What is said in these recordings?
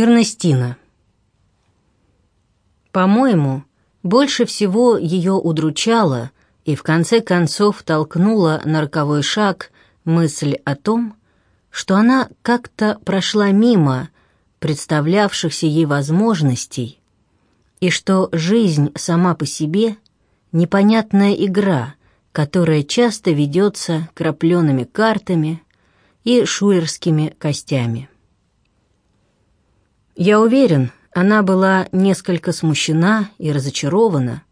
Эрнестина. По-моему, больше всего ее удручало и в конце концов толкнула на роковой шаг мысль о том, что она как-то прошла мимо представлявшихся ей возможностей, и что жизнь сама по себе — непонятная игра, которая часто ведется крапленными картами и шулерскими костями. Я уверен, она была несколько смущена и разочарована,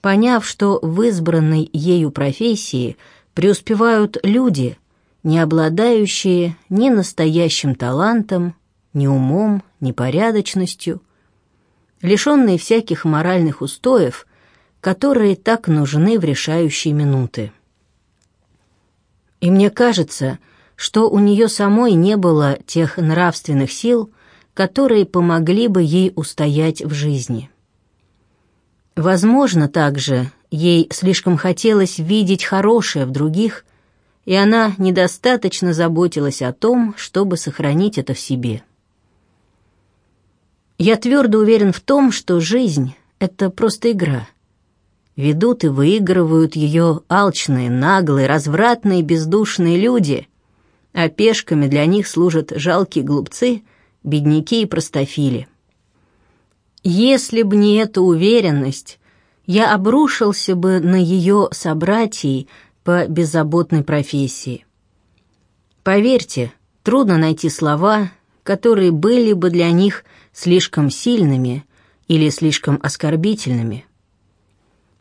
поняв, что в избранной ею профессии преуспевают люди, не обладающие ни настоящим талантом, ни умом, ни порядочностью, лишенные всяких моральных устоев, которые так нужны в решающие минуты. И мне кажется, что у нее самой не было тех нравственных сил, которые помогли бы ей устоять в жизни. Возможно, также ей слишком хотелось видеть хорошее в других, и она недостаточно заботилась о том, чтобы сохранить это в себе. Я твердо уверен в том, что жизнь — это просто игра. Ведут и выигрывают ее алчные, наглые, развратные, бездушные люди, а пешками для них служат жалкие глупцы — бедняки и простофили. Если б не эта уверенность, я обрушился бы на ее собратьей по беззаботной профессии. Поверьте, трудно найти слова, которые были бы для них слишком сильными или слишком оскорбительными.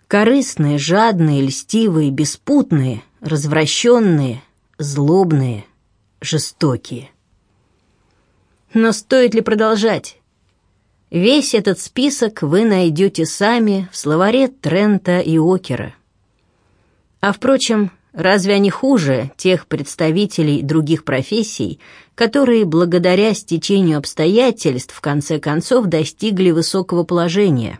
Корыстные, жадные, льстивые, беспутные, развращенные, злобные, жестокие. Но стоит ли продолжать? Весь этот список вы найдете сами в словаре Трента и Окера. А впрочем, разве они хуже тех представителей других профессий, которые благодаря стечению обстоятельств в конце концов достигли высокого положения?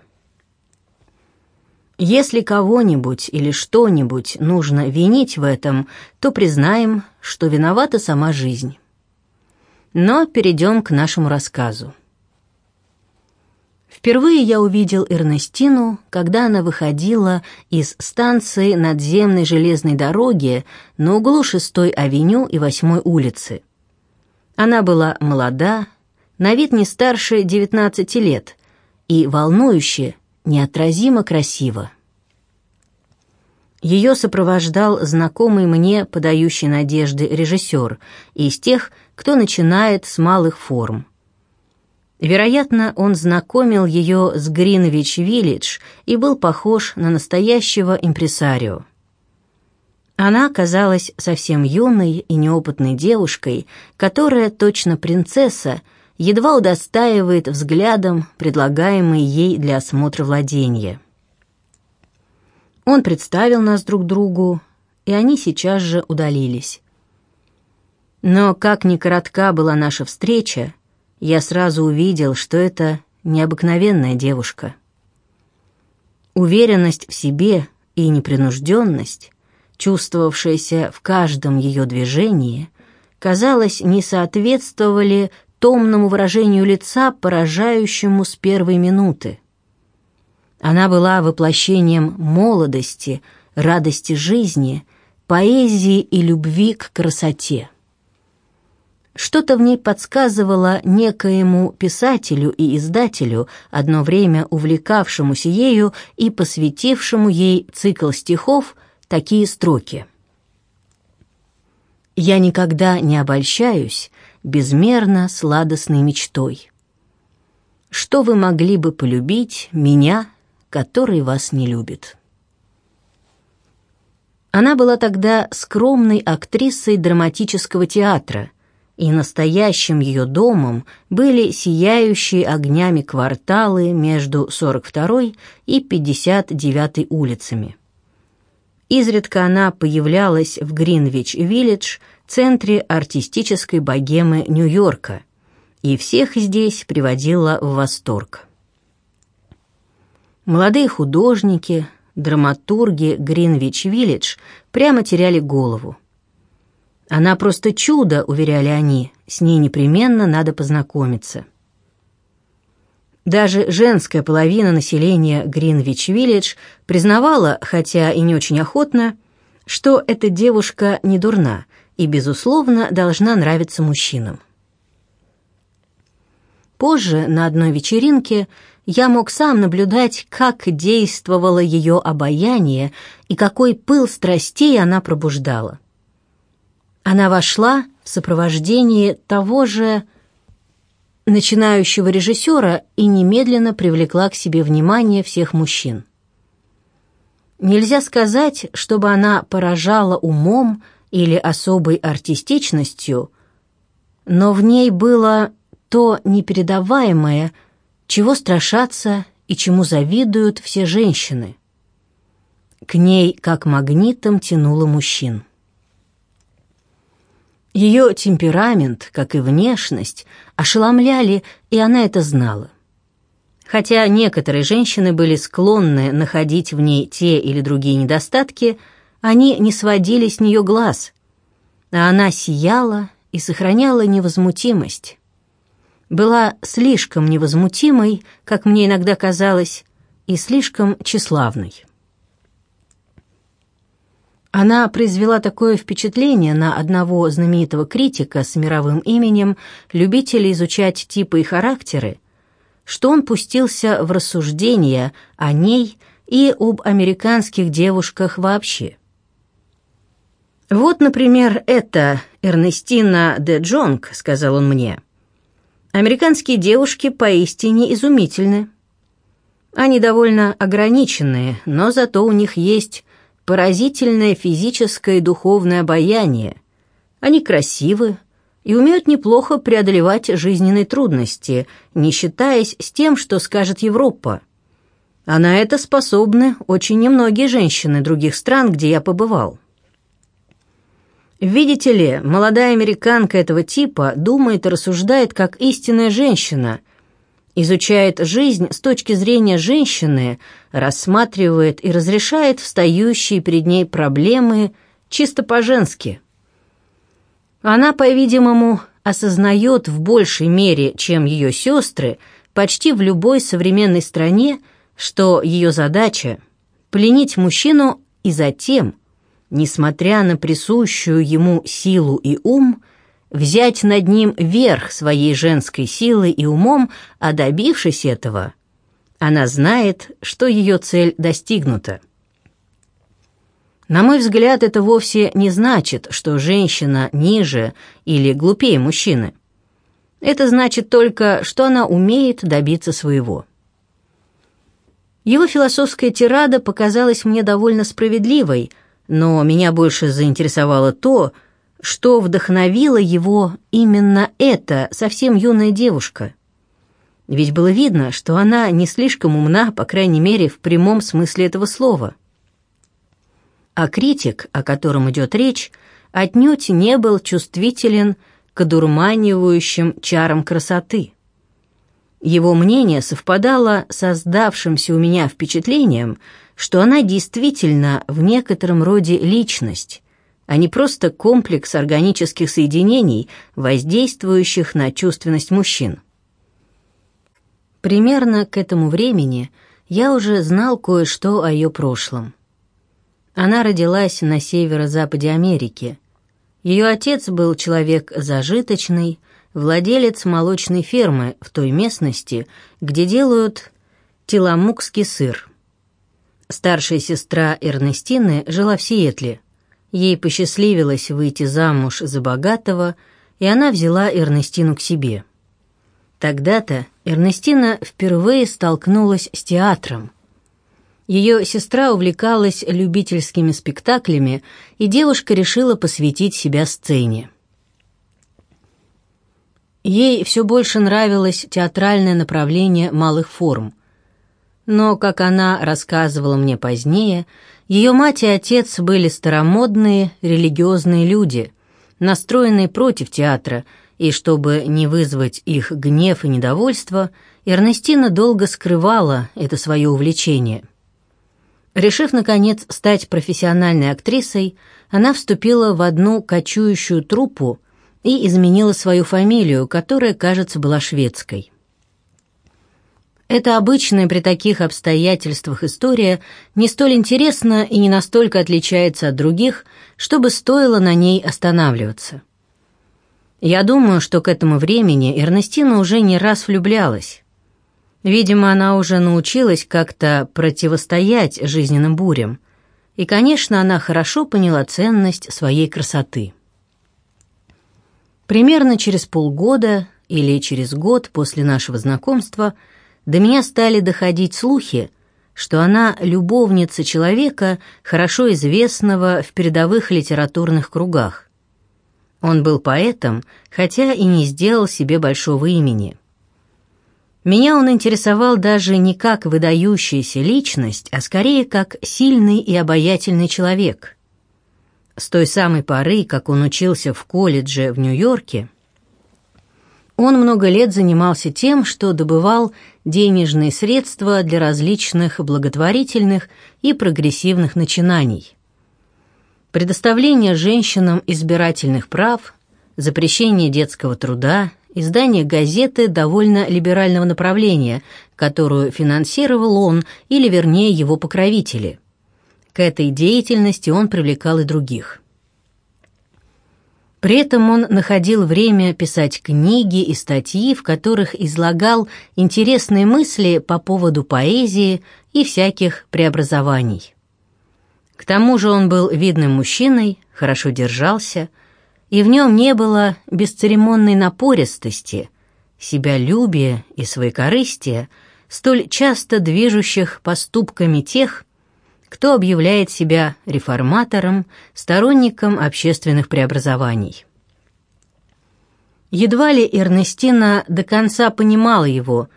Если кого-нибудь или что-нибудь нужно винить в этом, то признаем, что виновата сама жизнь. Но перейдем к нашему рассказу. Впервые я увидел Эрнестину, когда она выходила из станции надземной железной дороги на углу 6-й авеню и 8-й улицы. Она была молода, на вид не старше 19 лет, и волнующе, неотразимо красиво. Ее сопровождал знакомый мне подающий надежды режиссер из тех, кто начинает с малых форм. Вероятно, он знакомил ее с Гринвич-Виллидж и был похож на настоящего импресарио. Она казалась совсем юной и неопытной девушкой, которая, точно принцесса, едва удостаивает взглядом предлагаемый ей для осмотра владения. Он представил нас друг другу, и они сейчас же удалились. Но как ни коротка была наша встреча, я сразу увидел, что это необыкновенная девушка. Уверенность в себе и непринужденность, чувствовавшаяся в каждом ее движении, казалось, не соответствовали томному выражению лица, поражающему с первой минуты. Она была воплощением молодости, радости жизни, поэзии и любви к красоте. Что-то в ней подсказывало некоему писателю и издателю, одно время увлекавшемуся ею и посвятившему ей цикл стихов, такие строки. «Я никогда не обольщаюсь безмерно сладостной мечтой. Что вы могли бы полюбить меня, который вас не любит. Она была тогда скромной актрисой драматического театра, и настоящим ее домом были сияющие огнями кварталы между 42-й и 59-й улицами. Изредка она появлялась в Гринвич-Виллидж, центре артистической богемы Нью-Йорка, и всех здесь приводила в восторг. Молодые художники, драматурги Гринвич-Виллидж прямо теряли голову. Она просто чудо, уверяли они, с ней непременно надо познакомиться. Даже женская половина населения Гринвич-Виллидж признавала, хотя и не очень охотно, что эта девушка не дурна и, безусловно, должна нравиться мужчинам. Позже, на одной вечеринке, я мог сам наблюдать, как действовало ее обаяние и какой пыл страстей она пробуждала. Она вошла в сопровождении того же начинающего режиссера и немедленно привлекла к себе внимание всех мужчин. Нельзя сказать, чтобы она поражала умом или особой артистичностью, но в ней было то непередаваемое, чего страшатся и чему завидуют все женщины. К ней, как магнитом, тянуло мужчин. Ее темперамент, как и внешность, ошеломляли, и она это знала. Хотя некоторые женщины были склонны находить в ней те или другие недостатки, они не сводили с нее глаз, а она сияла и сохраняла невозмутимость. Была слишком невозмутимой, как мне иногда казалось, и слишком тщеславной. Она произвела такое впечатление на одного знаменитого критика с мировым именем, любителя изучать типы и характеры, что он пустился в рассуждения о ней и об американских девушках вообще. «Вот, например, это Эрнестина де Джонг», — сказал он мне. «Американские девушки поистине изумительны. Они довольно ограниченные, но зато у них есть поразительное физическое и духовное обаяние. Они красивы и умеют неплохо преодолевать жизненные трудности, не считаясь с тем, что скажет Европа. А на это способны очень немногие женщины других стран, где я побывал. Видите ли, молодая американка этого типа думает и рассуждает как истинная женщина – изучает жизнь с точки зрения женщины, рассматривает и разрешает встающие перед ней проблемы чисто по-женски. Она, по-видимому, осознает в большей мере, чем ее сестры, почти в любой современной стране, что ее задача – пленить мужчину и затем, несмотря на присущую ему силу и ум – взять над ним верх своей женской силой и умом, а добившись этого, она знает, что ее цель достигнута. На мой взгляд, это вовсе не значит, что женщина ниже или глупее мужчины. Это значит только, что она умеет добиться своего. Его философская тирада показалась мне довольно справедливой, но меня больше заинтересовало то, что вдохновила его именно эта совсем юная девушка. Ведь было видно, что она не слишком умна, по крайней мере, в прямом смысле этого слова. А критик, о котором идет речь, отнюдь не был чувствителен к одурманивающим чарам красоты. Его мнение совпадало с создавшимся у меня впечатлением, что она действительно в некотором роде личность, а не просто комплекс органических соединений, воздействующих на чувственность мужчин. Примерно к этому времени я уже знал кое-что о ее прошлом. Она родилась на северо-западе Америки. Ее отец был человек зажиточный, владелец молочной фермы в той местности, где делают теламукский сыр. Старшая сестра Эрнестины жила в Сиэтле, Ей посчастливилось выйти замуж за богатого, и она взяла Эрнестину к себе. Тогда-то Эрнестина впервые столкнулась с театром. Ее сестра увлекалась любительскими спектаклями, и девушка решила посвятить себя сцене. Ей все больше нравилось театральное направление малых форм. Но, как она рассказывала мне позднее, ее мать и отец были старомодные, религиозные люди, настроенные против театра, и чтобы не вызвать их гнев и недовольство, Эрнестина долго скрывала это свое увлечение. Решив, наконец, стать профессиональной актрисой, она вступила в одну кочующую труппу и изменила свою фамилию, которая, кажется, была шведской. Эта обычная при таких обстоятельствах история не столь интересна и не настолько отличается от других, чтобы стоило на ней останавливаться. Я думаю, что к этому времени Эрнестина уже не раз влюблялась. Видимо, она уже научилась как-то противостоять жизненным бурям, и, конечно, она хорошо поняла ценность своей красоты. Примерно через полгода или через год после нашего знакомства до меня стали доходить слухи, что она любовница человека, хорошо известного в передовых литературных кругах. Он был поэтом, хотя и не сделал себе большого имени. Меня он интересовал даже не как выдающаяся личность, а скорее как сильный и обаятельный человек. С той самой поры, как он учился в колледже в Нью-Йорке, он много лет занимался тем, что добывал денежные средства для различных благотворительных и прогрессивных начинаний. Предоставление женщинам избирательных прав, запрещение детского труда, издание газеты довольно либерального направления, которую финансировал он, или вернее его покровители. К этой деятельности он привлекал и других – при этом он находил время писать книги и статьи, в которых излагал интересные мысли по поводу поэзии и всяких преобразований. К тому же он был видным мужчиной, хорошо держался, и в нем не было бесцеремонной напористости, себялюбия и своекорыстия, столь часто движущих поступками тех, кто объявляет себя реформатором, сторонником общественных преобразований. Едва ли Эрнестина до конца понимала его,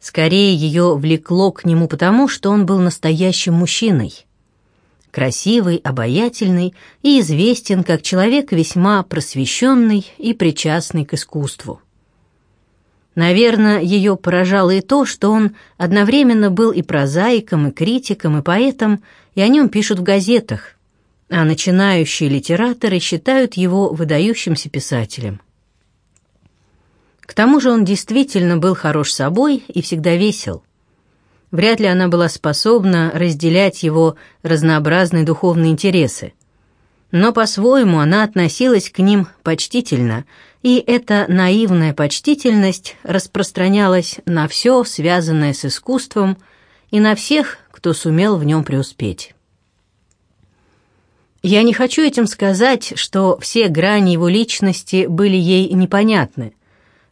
скорее ее влекло к нему потому, что он был настоящим мужчиной. Красивый, обаятельный и известен как человек весьма просвещенный и причастный к искусству. Наверное, ее поражало и то, что он одновременно был и прозаиком, и критиком, и поэтом, и о нем пишут в газетах, а начинающие литераторы считают его выдающимся писателем. К тому же он действительно был хорош собой и всегда весел. Вряд ли она была способна разделять его разнообразные духовные интересы. Но по-своему она относилась к ним почтительно – и эта наивная почтительность распространялась на все, связанное с искусством, и на всех, кто сумел в нем преуспеть. Я не хочу этим сказать, что все грани его личности были ей непонятны.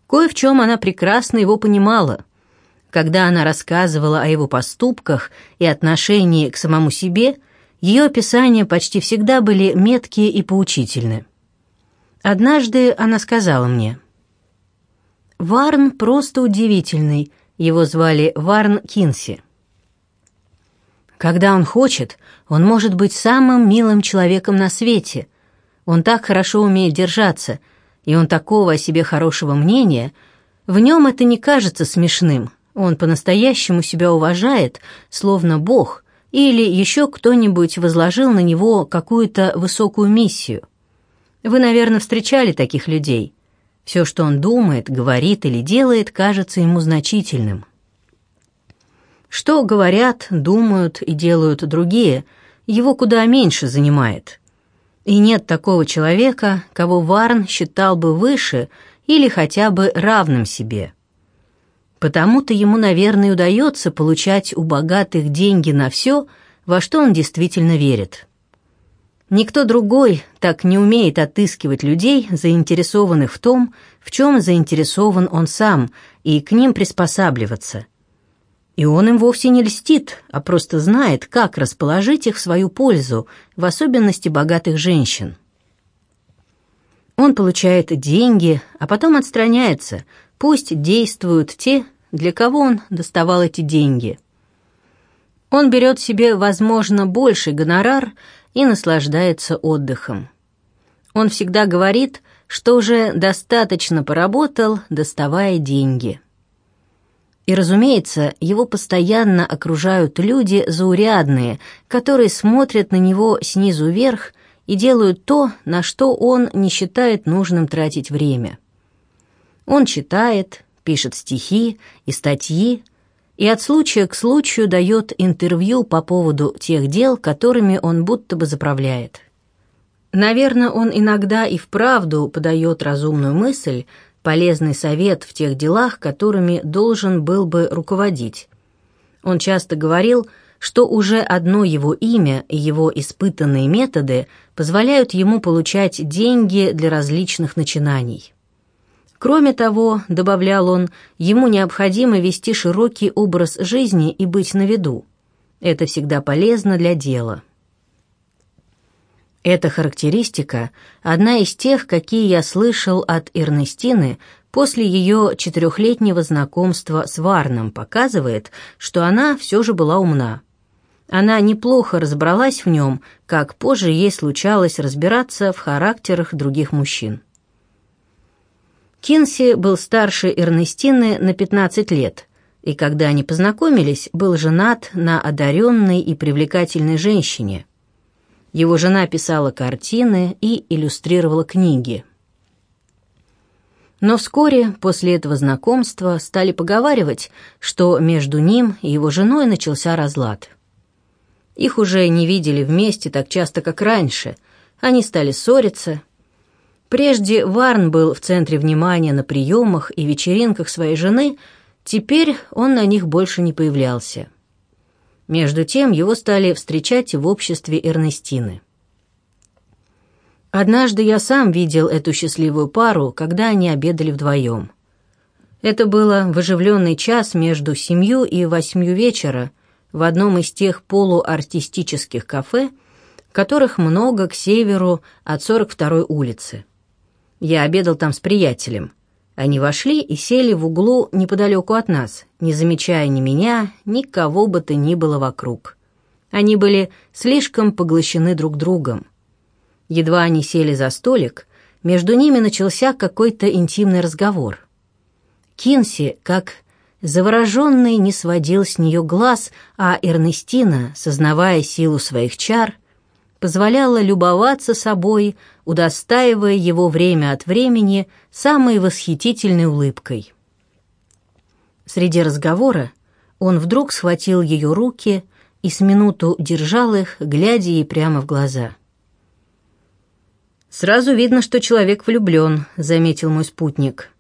Кое в чем она прекрасно его понимала. Когда она рассказывала о его поступках и отношении к самому себе, ее описания почти всегда были меткие и поучительны. Однажды она сказала мне, «Варн просто удивительный, его звали Варн Кинси. Когда он хочет, он может быть самым милым человеком на свете. Он так хорошо умеет держаться, и он такого о себе хорошего мнения, в нем это не кажется смешным, он по-настоящему себя уважает, словно Бог, или еще кто-нибудь возложил на него какую-то высокую миссию. Вы, наверное, встречали таких людей. Все, что он думает, говорит или делает, кажется ему значительным. Что говорят, думают и делают другие, его куда меньше занимает. И нет такого человека, кого Варн считал бы выше или хотя бы равным себе. Потому-то ему, наверное, удается получать у богатых деньги на все, во что он действительно верит. Никто другой так не умеет отыскивать людей, заинтересованных в том, в чем заинтересован он сам, и к ним приспосабливаться. И он им вовсе не льстит, а просто знает, как расположить их в свою пользу, в особенности богатых женщин. Он получает деньги, а потом отстраняется, пусть действуют те, для кого он доставал эти деньги. Он берет себе, возможно, больший гонорар, и наслаждается отдыхом. Он всегда говорит, что уже достаточно поработал, доставая деньги. И, разумеется, его постоянно окружают люди заурядные, которые смотрят на него снизу вверх и делают то, на что он не считает нужным тратить время. Он читает, пишет стихи и статьи, и от случая к случаю дает интервью по поводу тех дел, которыми он будто бы заправляет. Наверное, он иногда и вправду подает разумную мысль, полезный совет в тех делах, которыми должен был бы руководить. Он часто говорил, что уже одно его имя и его испытанные методы позволяют ему получать деньги для различных начинаний. Кроме того, добавлял он, ему необходимо вести широкий образ жизни и быть на виду. Это всегда полезно для дела. Эта характеристика – одна из тех, какие я слышал от Эрнестины после ее четырехлетнего знакомства с Варном, показывает, что она все же была умна. Она неплохо разобралась в нем, как позже ей случалось разбираться в характерах других мужчин. Кинси был старше Эрнестины на 15 лет, и когда они познакомились, был женат на одаренной и привлекательной женщине. Его жена писала картины и иллюстрировала книги. Но вскоре после этого знакомства стали поговаривать, что между ним и его женой начался разлад. Их уже не видели вместе так часто, как раньше. Они стали ссориться – Прежде Варн был в центре внимания на приемах и вечеринках своей жены, теперь он на них больше не появлялся. Между тем его стали встречать в обществе Эрнестины. Однажды я сам видел эту счастливую пару, когда они обедали вдвоем. Это было в оживленный час между семью и восьмью вечера в одном из тех полуартистических кафе, которых много к северу от 42-й улицы. Я обедал там с приятелем. Они вошли и сели в углу неподалеку от нас, не замечая ни меня, ни кого бы то ни было вокруг. Они были слишком поглощены друг другом. Едва они сели за столик, между ними начался какой-то интимный разговор. Кинси, как завороженный, не сводил с нее глаз, а Эрнестина, сознавая силу своих чар, позволяла любоваться собой, удостаивая его время от времени самой восхитительной улыбкой. Среди разговора он вдруг схватил ее руки и с минуту держал их, глядя ей прямо в глаза. «Сразу видно, что человек влюблен», — заметил мой спутник.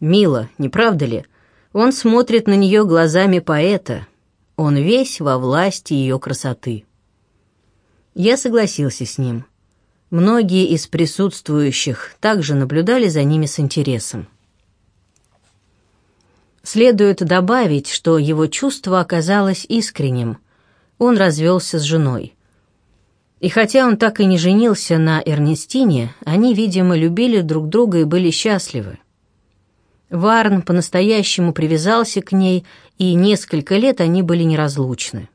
«Мило, не правда ли? Он смотрит на нее глазами поэта. Он весь во власти ее красоты». Я согласился с ним. Многие из присутствующих также наблюдали за ними с интересом. Следует добавить, что его чувство оказалось искренним. Он развелся с женой. И хотя он так и не женился на Эрнестине, они, видимо, любили друг друга и были счастливы. Варн по-настоящему привязался к ней, и несколько лет они были неразлучны.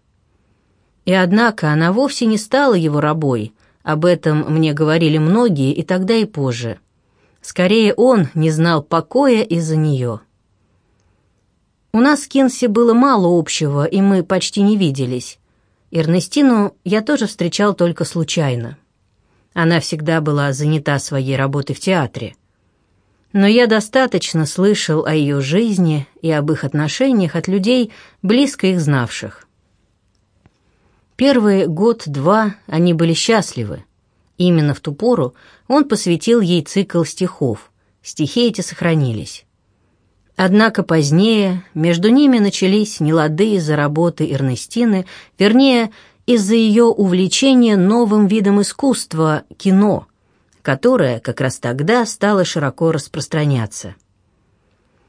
И однако она вовсе не стала его рабой, об этом мне говорили многие и тогда и позже. Скорее, он не знал покоя из-за нее. У нас с Кинси было мало общего, и мы почти не виделись. Эрнестину я тоже встречал только случайно. Она всегда была занята своей работой в театре. Но я достаточно слышал о ее жизни и об их отношениях от людей, близко их знавших. Первые год-два они были счастливы. Именно в ту пору он посвятил ей цикл стихов. Стихи эти сохранились. Однако позднее между ними начались нелады из-за работы Эрнестины, вернее, из-за ее увлечения новым видом искусства – кино, которое как раз тогда стало широко распространяться.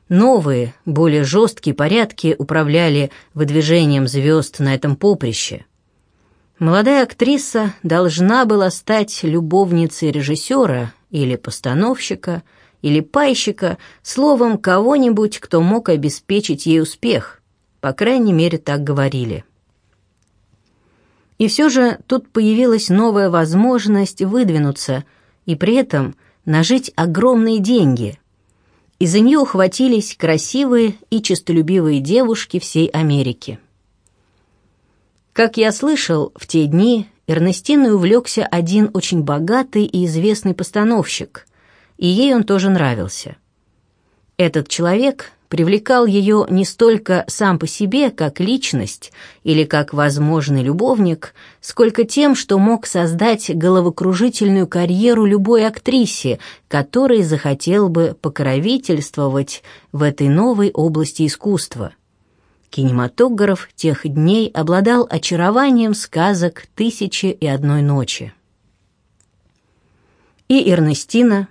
Новые, более жесткие порядки управляли выдвижением звезд на этом поприще. Молодая актриса должна была стать любовницей режиссера или постановщика, или пайщика, словом, кого-нибудь, кто мог обеспечить ей успех. По крайней мере, так говорили. И все же тут появилась новая возможность выдвинуться и при этом нажить огромные деньги. И за нее ухватились красивые и честолюбивые девушки всей Америки. Как я слышал, в те дни Эрнестиной увлекся один очень богатый и известный постановщик, и ей он тоже нравился. Этот человек, привлекал ее не столько сам по себе, как личность или как возможный любовник, сколько тем, что мог создать головокружительную карьеру любой актрисе, которой захотел бы покровительствовать в этой новой области искусства. Кинематограф тех дней обладал очарованием сказок «Тысячи и одной ночи». И Эрнестина,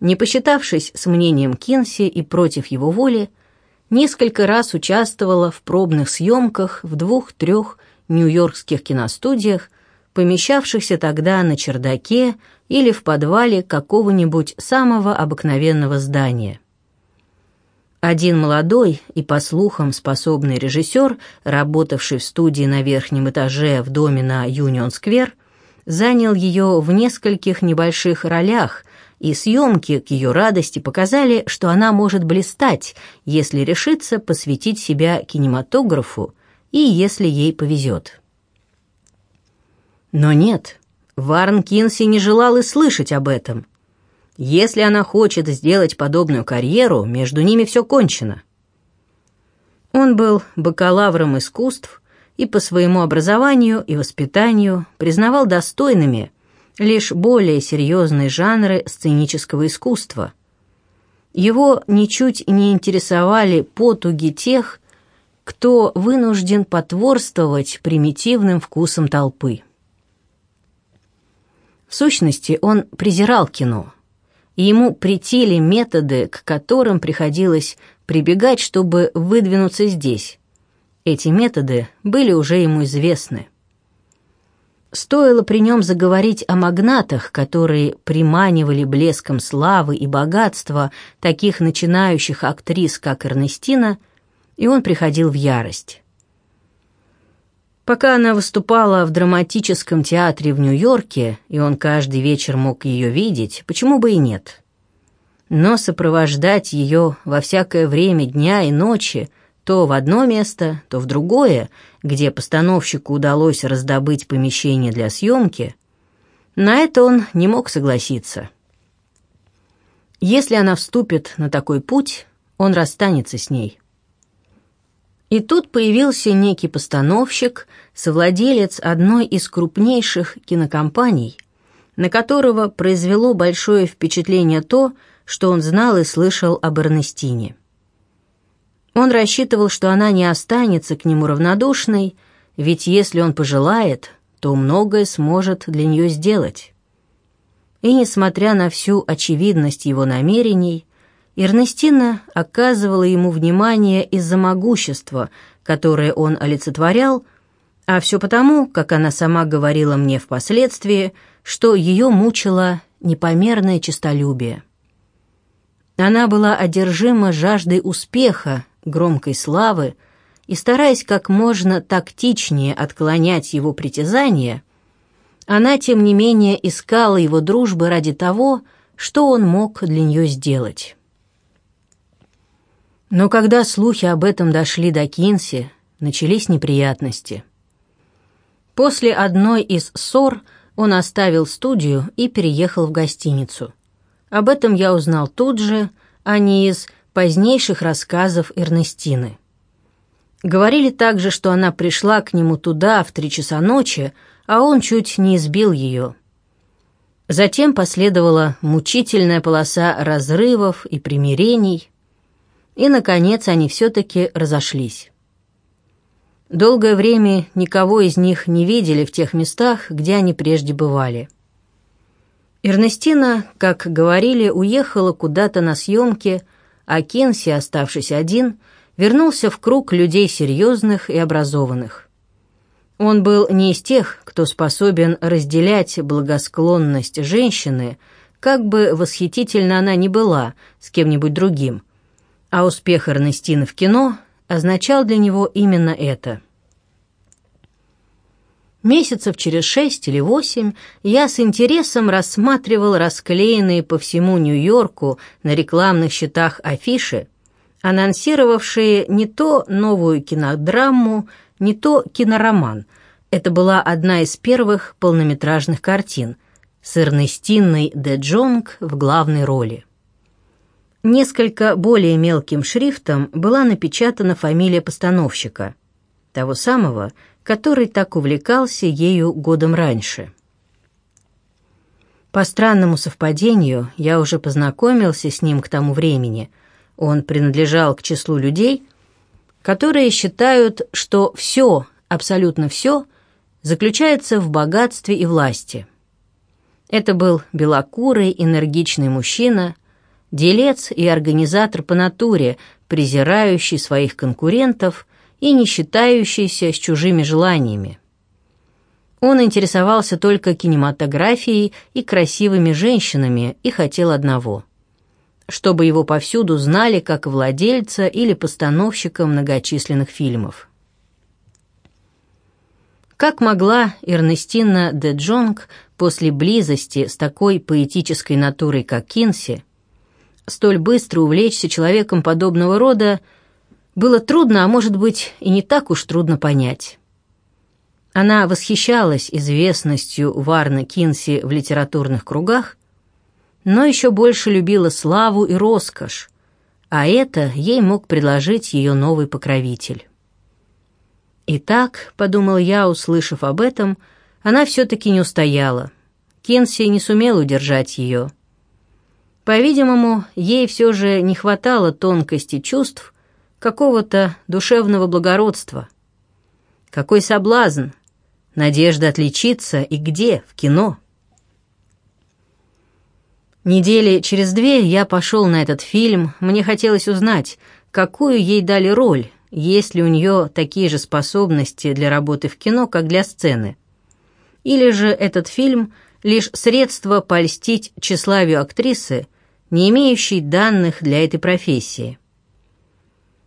не посчитавшись с мнением Кинси и против его воли, несколько раз участвовала в пробных съемках в двух-трех нью-йоркских киностудиях, помещавшихся тогда на чердаке или в подвале какого-нибудь самого обыкновенного здания. Один молодой и, по слухам, способный режиссер, работавший в студии на верхнем этаже в доме на Юнион-сквер, занял ее в нескольких небольших ролях, и съемки к ее радости показали, что она может блистать, если решится посвятить себя кинематографу и если ей повезет. Но нет, Варн Кинси не желал и слышать об этом. Если она хочет сделать подобную карьеру, между ними все кончено. Он был бакалавром искусств и по своему образованию и воспитанию признавал достойными лишь более серьезные жанры сценического искусства. Его ничуть не интересовали потуги тех, кто вынужден потворствовать примитивным вкусам толпы. В сущности, он презирал кино, и ему претили методы, к которым приходилось прибегать, чтобы выдвинуться здесь. Эти методы были уже ему известны. Стоило при нем заговорить о магнатах, которые приманивали блеском славы и богатства таких начинающих актрис, как Эрнестина, и он приходил в ярость. Пока она выступала в драматическом театре в Нью-Йорке, и он каждый вечер мог ее видеть, почему бы и нет. Но сопровождать ее во всякое время дня и ночи то в одно место, то в другое, где постановщику удалось раздобыть помещение для съемки, на это он не мог согласиться. Если она вступит на такой путь, он расстанется с ней. И тут появился некий постановщик, совладелец одной из крупнейших кинокомпаний, на которого произвело большое впечатление то, что он знал и слышал об Эрнестине. Он рассчитывал, что она не останется к нему равнодушной, ведь если он пожелает, то многое сможет для нее сделать. И несмотря на всю очевидность его намерений, Эрнестина оказывала ему внимание из-за могущества, которое он олицетворял, а все потому, как она сама говорила мне впоследствии, что ее мучило непомерное честолюбие. Она была одержима жаждой успеха громкой славы, и, стараясь как можно тактичнее отклонять его притязания, она, тем не менее, искала его дружбы ради того, что он мог для нее сделать. Но когда слухи об этом дошли до Кинси, начались неприятности. После одной из ссор он оставил студию и переехал в гостиницу. Об этом я узнал тут же, а не из позднейших рассказов Эрнестины. Говорили также, что она пришла к нему туда в три часа ночи, а он чуть не избил ее. Затем последовала мучительная полоса разрывов и примирений, и, наконец, они все-таки разошлись. Долгое время никого из них не видели в тех местах, где они прежде бывали. Эрнестина, как говорили, уехала куда-то на съемки – а Кенси, оставшись один, вернулся в круг людей серьезных и образованных. Он был не из тех, кто способен разделять благосклонность женщины, как бы восхитительно она ни была с кем-нибудь другим, а успех Эрнестины в кино означал для него именно это – Месяцев через шесть или восемь я с интересом рассматривал расклеенные по всему Нью-Йорку на рекламных щитах афиши, анонсировавшие не то новую кинодраму, не то кинороман. Это была одна из первых полнометражных картин с Эрнестиной де Джонг в главной роли. Несколько более мелким шрифтом была напечатана фамилия постановщика, того самого, который так увлекался ею годом раньше. По странному совпадению я уже познакомился с ним к тому времени. Он принадлежал к числу людей, которые считают, что все, абсолютно все, заключается в богатстве и власти. Это был белокурый, энергичный мужчина, делец и организатор по натуре, презирающий своих конкурентов и не считающийся с чужими желаниями. Он интересовался только кинематографией и красивыми женщинами и хотел одного — чтобы его повсюду знали как владельца или постановщика многочисленных фильмов. Как могла Эрнестина де Джонг после близости с такой поэтической натурой, как Кинси, столь быстро увлечься человеком подобного рода, было трудно, а может быть и не так уж трудно понять. Она восхищалась известностью Варны Кинси в литературных кругах, но еще больше любила славу и роскошь, а это ей мог предложить ее новый покровитель. «Итак», — подумал я, услышав об этом, она все-таки не устояла. Кинси не сумел удержать ее. По-видимому, ей все же не хватало тонкости чувств, какого-то душевного благородства. Какой соблазн! Надежда отличиться и где? В кино. Недели через две я пошел на этот фильм, мне хотелось узнать, какую ей дали роль, есть ли у нее такие же способности для работы в кино, как для сцены. Или же этот фильм — лишь средство польстить тщеславию актрисы, не имеющей данных для этой профессии.